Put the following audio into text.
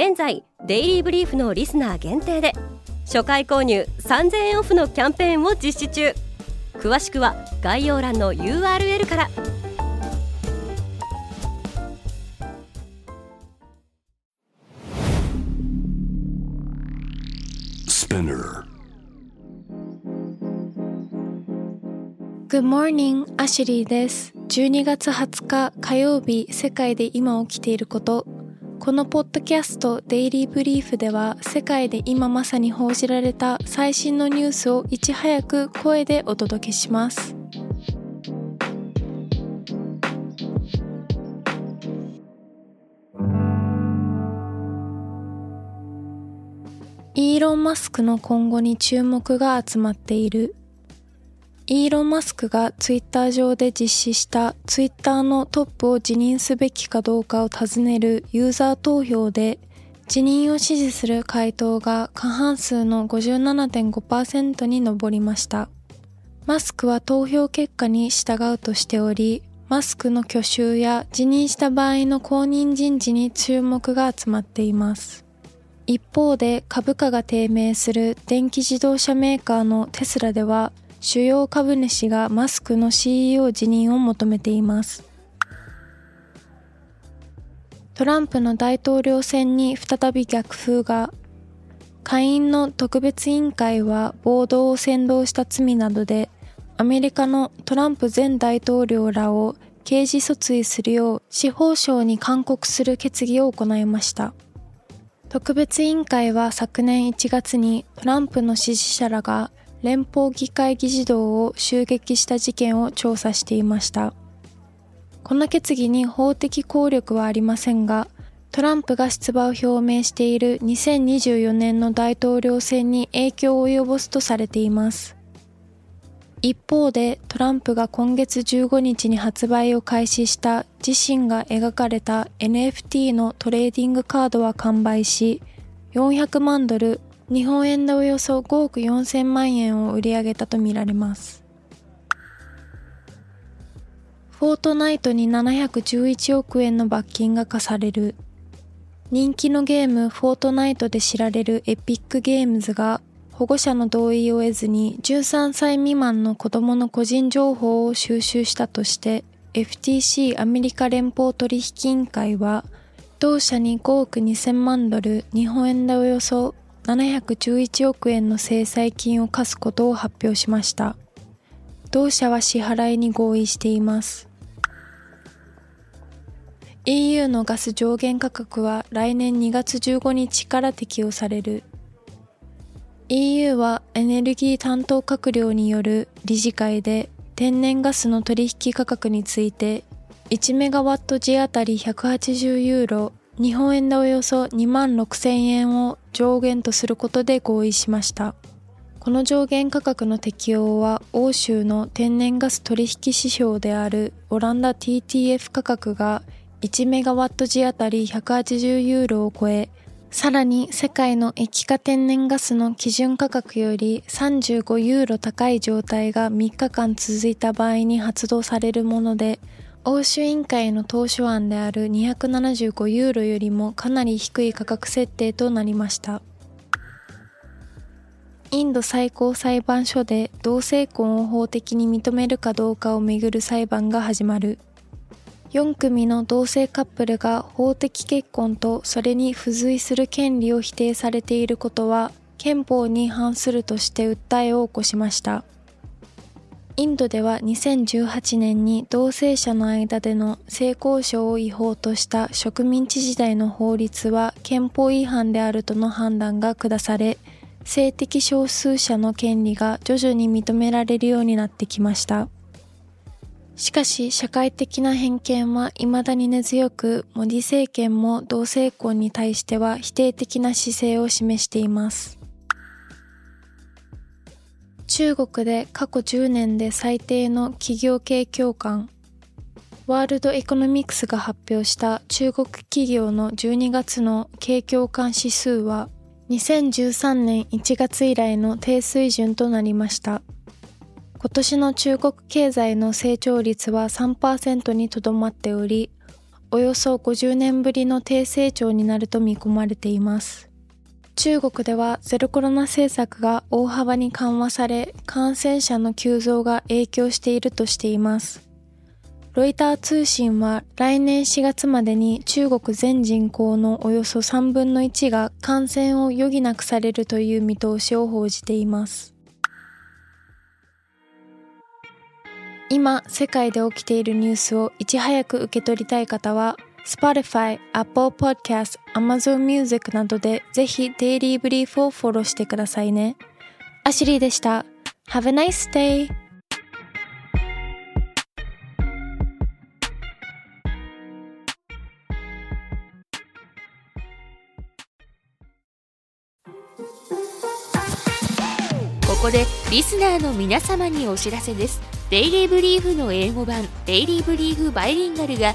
現在デイリーブリーフのリスナー限定で初回購入3000円オフのキャンペーンを実施中詳しくは概要欄の URL から e Good morning, アシュリーです。12月20日火曜日、世界で今起きていること。このポッドキャストデイリーブリーフでは世界で今まさに報じられた最新のニュースをいち早く声でお届けします。イーロン・マスクの今後に注目が集まっている。イーロン・マスクがツイッター上で実施したツイッターのトップを辞任すべきかどうかを尋ねるユーザー投票で辞任を支持する回答が過半数の57.5%に上りました。マスクは投票結果に従うとしており、マスクの去就や辞任した場合の後任人事に注目が集まっています。一方で株価が低迷する電気自動車メーカーのテスラでは主要株主がマスクの CEO 辞任を求めています。トランプの大統領選に再び逆風が下院の特別委員会は暴動を扇動した罪などでアメリカのトランプ前大統領らを刑事訴追するよう司法省に勧告する決議を行いました。特別委員会は昨年1月にトランプの支持者らが連邦議会議事堂を襲撃した事件を調査していました。この決議に法的効力はありませんが、トランプが出馬を表明している2024年の大統領選に影響を及ぼすとされています。一方でトランプが今月15日に発売を開始した自身が描かれた NFT のトレーディングカードは完売し、400万ドル日本円でおよそ5億4000万円を売り上げたとみられます。フォートナイトに711億円の罰金が課される。人気のゲームフォートナイトで知られるエピックゲームズが保護者の同意を得ずに13歳未満の子供の個人情報を収集したとして FTC アメリカ連邦取引委員会は同社に5億2000万ドル日本円でおよそ711億円の制裁金を課すことを発表しました。同社は支払いに合意しています。EU のガス上限価格は来年2月15日から適用される。EU はエネルギー担当閣僚による理事会で天然ガスの取引価格について1メガワット時あたり180ユーロ日本円でおよそ2万6千円を上限とすることで合意しました。この上限価格の適用は欧州の天然ガス取引指標であるオランダ TTF 価格が1メガワット時あたり180ユーロを超え、さらに世界の液化天然ガスの基準価格より35ユーロ高い状態が3日間続いた場合に発動されるもので、欧州委員会の当初案である275ユーロよりもかなり低い価格設定となりました。インド最高裁判所で同性婚を法的に認めるかどうかをめぐる裁判が始まる。4組の同性カップルが法的結婚とそれに付随する権利を否定されていることは憲法に反するとして訴えを起こしました。インドでは2018年に同性者の間での性交渉を違法とした植民地時代の法律は憲法違反であるとの判断が下され、性的少数者の権利が徐々に認められるようになってきました。しかし社会的な偏見は未だに根強く、モディ政権も同性婚に対しては否定的な姿勢を示しています。中国で過去10年で最低の企業景況感。ワールドエコノミクスが発表した中国企業の12月の景況感指数は2013年1月以来の低水準となりました。今年の中国経済の成長率は3%にとどまっており、およそ50年ぶりの低成長になると見込まれています。中国ではゼロコロナ政策が大幅に緩和され、感染者の急増が影響しているとしています。ロイター通信は来年4月までに中国全人口のおよそ3分の1が感染を余儀なくされるという見通しを報じています。今、世界で起きているニュースをいち早く受け取りたい方は、Spotify、Apple Podcast、Amazon Music などでぜひデイリーブリーフをフォローしてくださいね。アシリーでした。Have a nice day! ここでリスナーの皆様にお知らせです。デイリーブリーフの英語版デイリーブリーフ・バイリンガルが